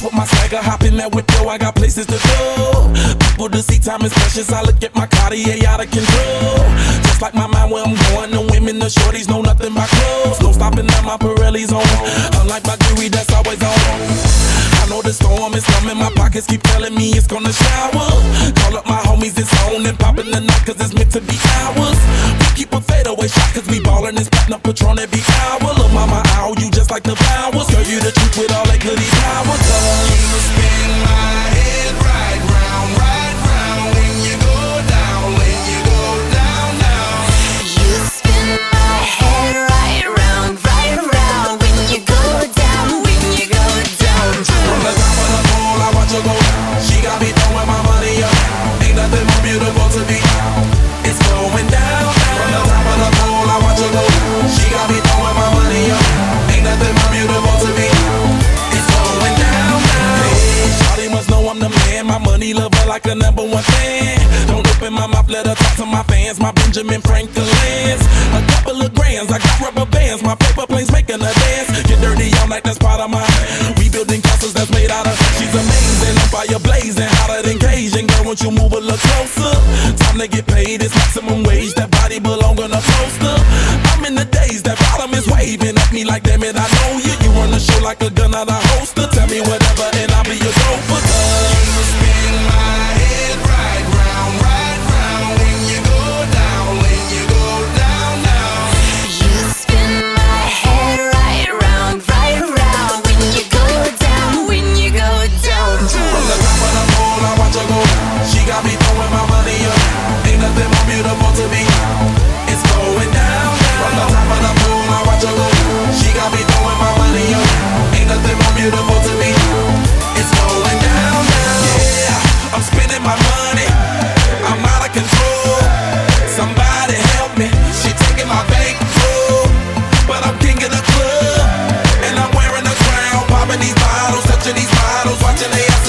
house with my swagger, hopping that that window. I got places to go. People to see, time is precious. I look at my Cartier out of control. Just like my mind where I'm going. The women, the shorties know nothing but clothes. No stopping at my Pirelli's on. Unlike my jewelry, that's always on. I know the storm is coming. My pockets keep telling me it's gonna shower. Call up my homies, it's on and popping the night, cause it's meant to be ours. We keep a fadeaway shot, cause we ballin' and spittin' up Patron every hour. Look, mama, ow, you just like the flowers. Girl, you the truth with all that goody power. Cause You spin my She got me throwing my money up. Ain't nothing more beautiful to be. It's going down. now. Hey, Shawty must know I'm the man. My money lover like the number one fan. Don't open my mouth, let her talk to my fans. My Benjamin Franklin's. A couple of grands, I got rubber bands. My paper planes making a dance. Get dirty, I'm like that's part of my. We castles that's made out of. She's amazing, fire blazing, hotter than Cajun. Girl, won't you move a little closer? Time to get paid, it's maximum wage. That body belong on a poster. I'm in the days, that bottom is waving at me like, damn it, I know you. You run the show like a gun out of holster. Tell me whatever, and I'll be your gopher. got me throwing my money up. Ain't nothing more beautiful to me. It's going down, down. From the top of the moon, I watch her go. She got me throwing my money up. Ain't nothing more beautiful to me. It's going down, down. Yeah, I'm spending my money. I'm out of control. Somebody help me. She taking my bank full, but I'm king of the club and I'm wearing a crown, popping these bottles, touching these bottles, watching they.